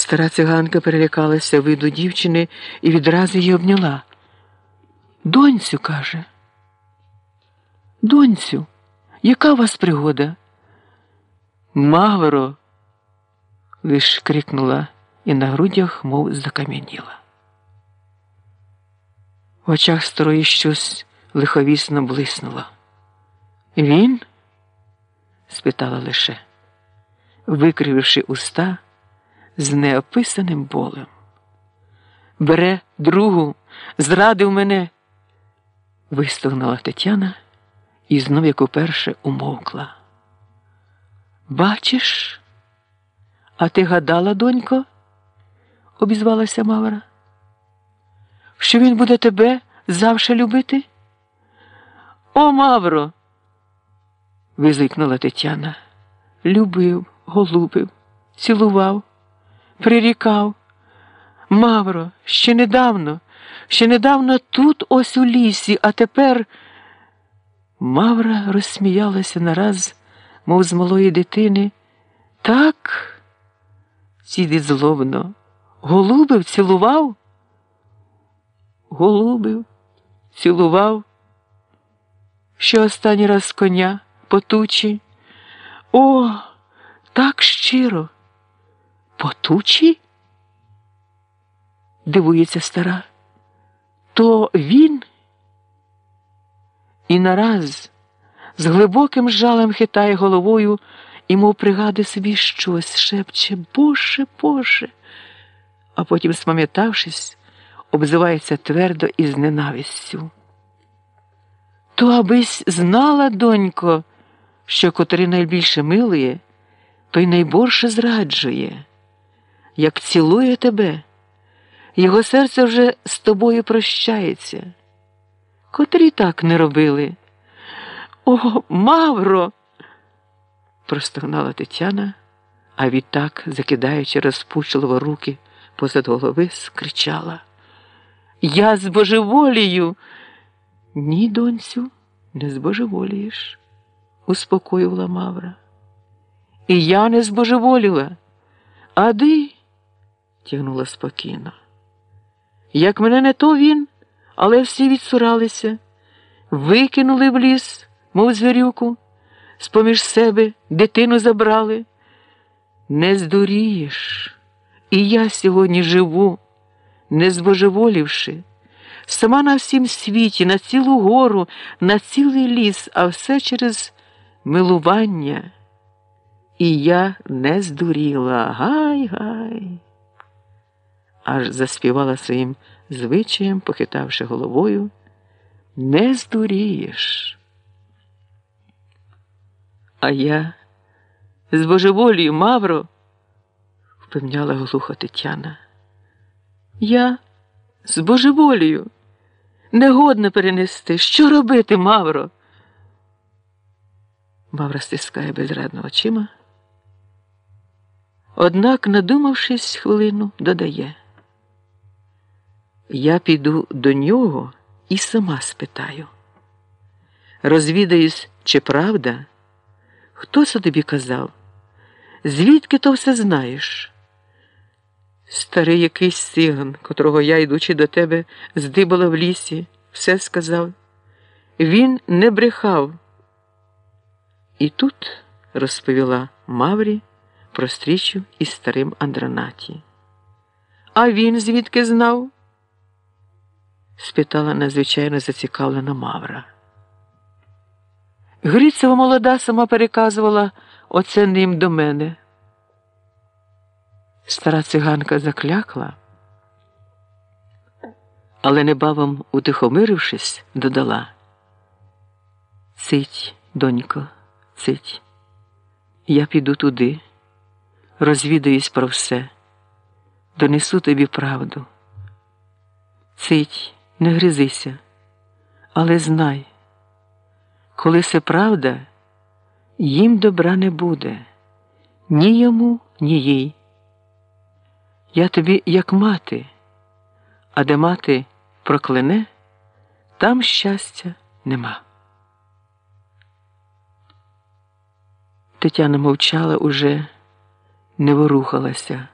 Стара циганка перелякалася виду дівчини і відразу її обняла. Доньцю, каже. Доньцю, яка у вас пригода? Мавро. лиш крикнула і на грудях, мов закам'яніла. В очах старої щось лиховісно блиснуло. Він? спитала лише, викрививши уста з неописаним болем. Бере другу, зрадив мене, вистогнала Тетяна і знов, як уперше, умовкла. Бачиш, а ти гадала, донько? обізвалася Мавра, що він буде тебе завше любити? О, Мавро! визикнула Тетяна. Любив, голубив, цілував, прирікав. Мавро, ще недавно, ще недавно тут ось у лісі, а тепер. Мавра розсміялася нараз, мов з малої дитини. Так, сідить злобно, голубив, цілував? Голубив, цілував. Що останній раз коня потучі? О, так щиро. Потучі? Дивується стара. То він? І нараз з глибоким жалем хитає головою і, мов пригадує собі щось, шепче Боже, Боже, а потім, спам'ятавшись, обзивається твердо і з ненавистю. То абись знала, донько, що котрий найбільше милує, той найборше зраджує, як цілує тебе, його серце вже з тобою прощається. Котрі так не робили. О, Мавро! простогнала Тетяна, а відтак, закидаючи розпучливо руки позад голови, скричала. Я збожеволію. Ні, донцю, не збожеволієш, успокоювала Мавра. І я не збожеволіла, а ди, тягнула спокійно. Як мене не то він, але всі відсуралися, викинули в ліс, мов звірюку, з поміж себе дитину забрали. Не здурієш, і я сьогодні живу, не збожеволівши. Сама на всім світі, на цілу гору, на цілий ліс, а все через милування. І я не здуріла, гай, гай. Аж заспівала своїм звичаєм, похитавши головою. Не здурієш. А я з божеволію, Мавро, впевняла глухо Тетяна. Я з божеволію. Негодно перенести. Що робити, Мавро? Мавра стискає безрадно очима. Однак, надумавшись хвилину, додає. Я піду до нього і сама спитаю. Розвідаюсь, чи правда? Хто це тобі казав? Звідки то все знаєш? Старий якийсь сиган, котрого я, йдучи до тебе, здибала в лісі, все сказав. Він не брехав. І тут розповіла Маврі про стрічу із старим Андронаті. А він звідки знав? Спитала надзвичайно зацікавлена Мавра. Грицева молода сама переказувала оце ним до мене. Стара циганка заклякла, але небавом, утихомирившись, додала Цить, донько, цить, я піду туди, розвідаюсь про все, донесу тобі правду. Цить, не гризися, але знай, коли це правда, їм добра не буде, ні йому, ні їй. Я тобі як мати, а де мати прокляне, там щастя нема. Тетяна мовчала уже, не ворухалася.